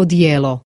odijelo